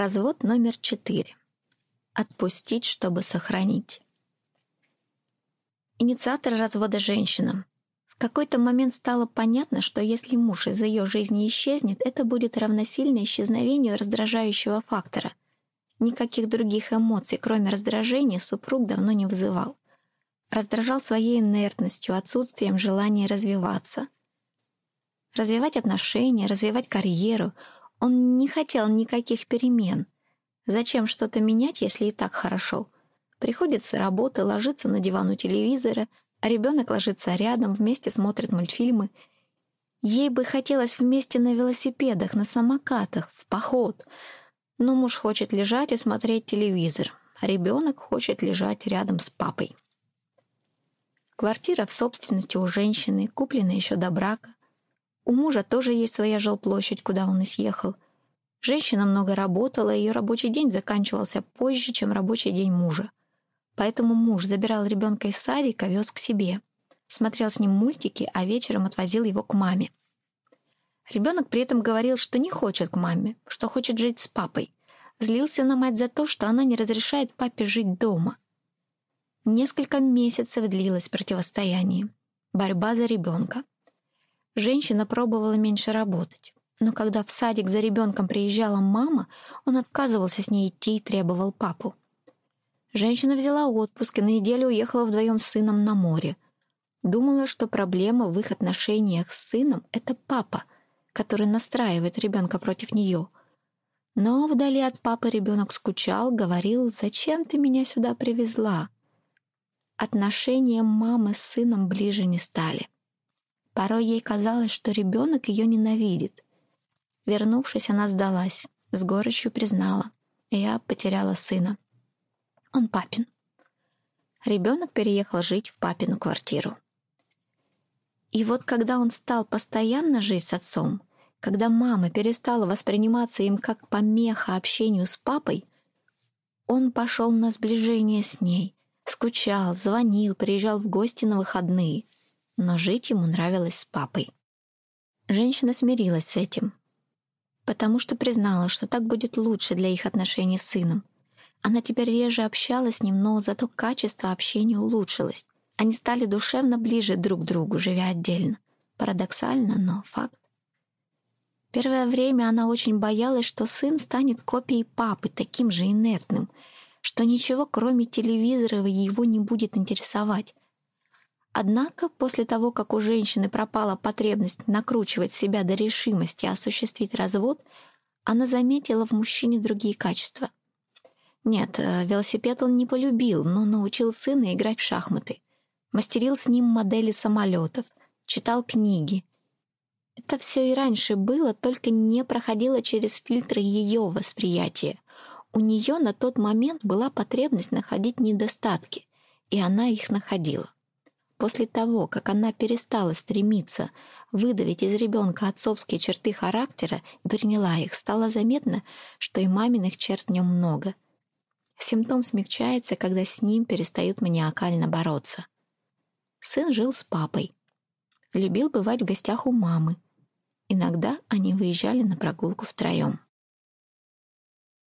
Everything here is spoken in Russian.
Развод номер четыре. Отпустить, чтобы сохранить. Инициатор развода женщина. В какой-то момент стало понятно, что если муж из ее жизни исчезнет, это будет равносильно исчезновению раздражающего фактора. Никаких других эмоций, кроме раздражения, супруг давно не вызывал. Раздражал своей инертностью, отсутствием желания развиваться. Развивать отношения, развивать карьеру — он не хотел никаких перемен. Зачем что-то менять, если и так хорошо? Приходит с ложится на диван у телевизора, а ребенок ложится рядом, вместе смотрит мультфильмы. Ей бы хотелось вместе на велосипедах, на самокатах, в поход. Но муж хочет лежать и смотреть телевизор, а ребенок хочет лежать рядом с папой. Квартира в собственности у женщины, куплена еще до брака. У мужа тоже есть своя жилплощадь, куда он и съехал. Женщина много работала, ее рабочий день заканчивался позже, чем рабочий день мужа. Поэтому муж забирал ребенка из садика, вез к себе. Смотрел с ним мультики, а вечером отвозил его к маме. Ребенок при этом говорил, что не хочет к маме, что хочет жить с папой. Злился на мать за то, что она не разрешает папе жить дома. Несколько месяцев длилось противостояние. Борьба за ребенка. Женщина пробовала меньше работать. Но когда в садик за ребенком приезжала мама, он отказывался с ней идти и требовал папу. Женщина взяла отпуск и на неделю уехала вдвоем с сыном на море. Думала, что проблема в их отношениях с сыном — это папа, который настраивает ребенка против нее. Но вдали от папы ребенок скучал, говорил, «Зачем ты меня сюда привезла?» Отношения мамы с сыном ближе не стали. Порой ей казалось, что ребенок ее ненавидит. Вернувшись, она сдалась, с горечью признала. Я потеряла сына. Он папин. Ребенок переехал жить в папину квартиру. И вот когда он стал постоянно жить с отцом, когда мама перестала восприниматься им как помеха общению с папой, он пошел на сближение с ней, скучал, звонил, приезжал в гости на выходные — но жить ему нравилось с папой. Женщина смирилась с этим, потому что признала, что так будет лучше для их отношений с сыном. Она теперь реже общалась с ним, но зато качество общения улучшилось. Они стали душевно ближе друг к другу, живя отдельно. Парадоксально, но факт. Первое время она очень боялась, что сын станет копией папы, таким же инертным, что ничего, кроме телевизора, его не будет интересовать. Однако после того, как у женщины пропала потребность накручивать себя до решимости осуществить развод, она заметила в мужчине другие качества. Нет, э, велосипед он не полюбил, но научил сына играть в шахматы. Мастерил с ним модели самолетов, читал книги. Это все и раньше было, только не проходило через фильтры ее восприятия. У нее на тот момент была потребность находить недостатки, и она их находила. После того, как она перестала стремиться выдавить из ребенка отцовские черты характера и приняла их, стало заметно, что и маминых черт в нем много. Симптом смягчается, когда с ним перестают маниакально бороться. Сын жил с папой. Любил бывать в гостях у мамы. Иногда они выезжали на прогулку втроем.